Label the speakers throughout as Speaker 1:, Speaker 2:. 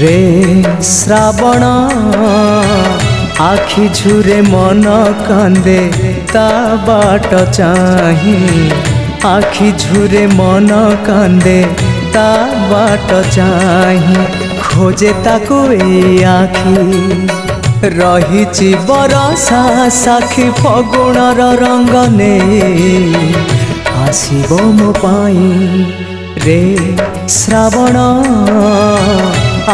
Speaker 1: রে শ্রাবণ আখি ঝুরে মন কান্দে তা বাট চাহি আখি ঝুরে মন কান্দে তা বাট চাহি খোঁজে তাকু এই আখি ରହିଛି ବରଷା ସାକ୍ଷୀ ଫଗୁଣର ରଙ୍ଗ ନେଇ ଆସିବ ମୋ ପାଇଁ ରେ ଶ୍ରାବଣ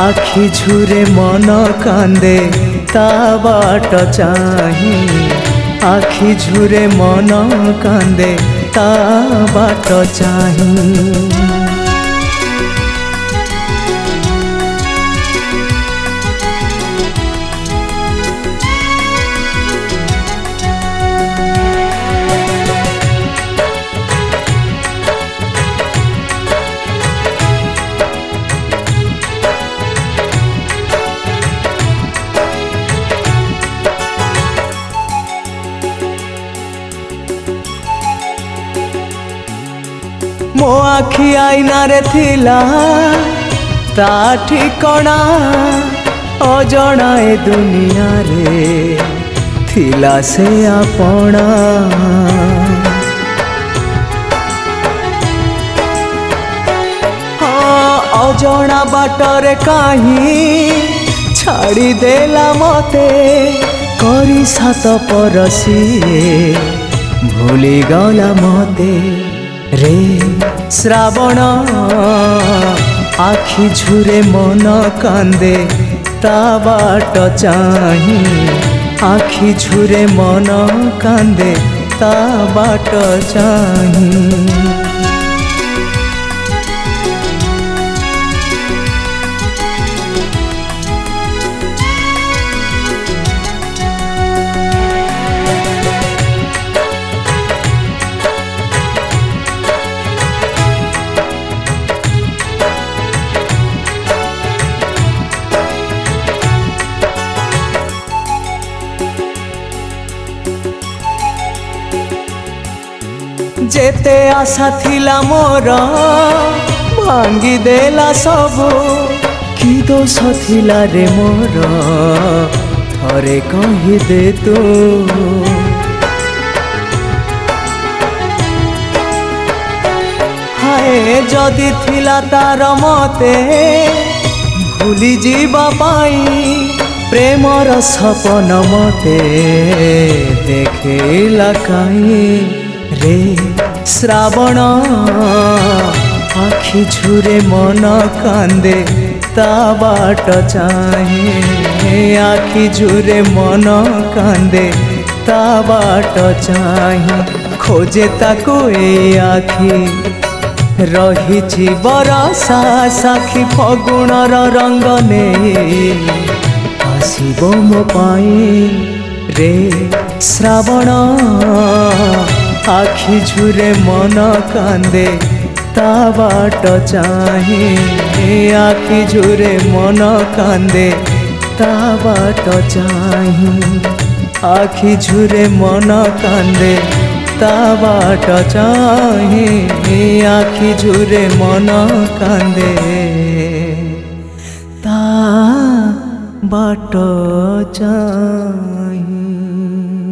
Speaker 1: আখি ঝুরে মন কান্দে তা বাট চাহি আখি ঝুরে মন কান্দে তা বাট চাহি ମୋ ଆଖି ଆଇନାରେ ଥିଲା ତା ଠିକଣା ଅଜଣାଏ ଦୁନିଆରେ ଥିଲା ସେ ଆପଣା ଅଜଣା ବାଟରେ କାହିଁ ଛାଡ଼ି ଦେଲା ମତେ କରି ସାତ ପରସିଏ ଭୁଲିଗଲା ମତେ রে শ্রাবণ আখি ঝুরে মন কান্দে তা বাট চাহি আখি ঝুরে মন কান্দে তা বাট চাহি যেতে আশা থিলা মোর ভাঙ্গি দেলা সবু কি দোষ থিলা রে মোর থরে কহি দে তো হায় যদি থিলা তার মতে ভুলি যা পাই প্রেমর সপন মতে দেখেলা কাই रे श्रावण आखि झु मन काँदै त बाट चाहिँ झुरे मन काँदै त बाट खोजे खोजेताको ए साखी फगुण रे श्रावण আখি ঝুরে মন কান্দে তা বাট চাহে আখি ঝুরে মন কান্দে তা বাট চাহে আখি ঝুরে মন কান্দে তা বাট চাহে আখি ঝুরে মন কান্দে তা বাট চাহে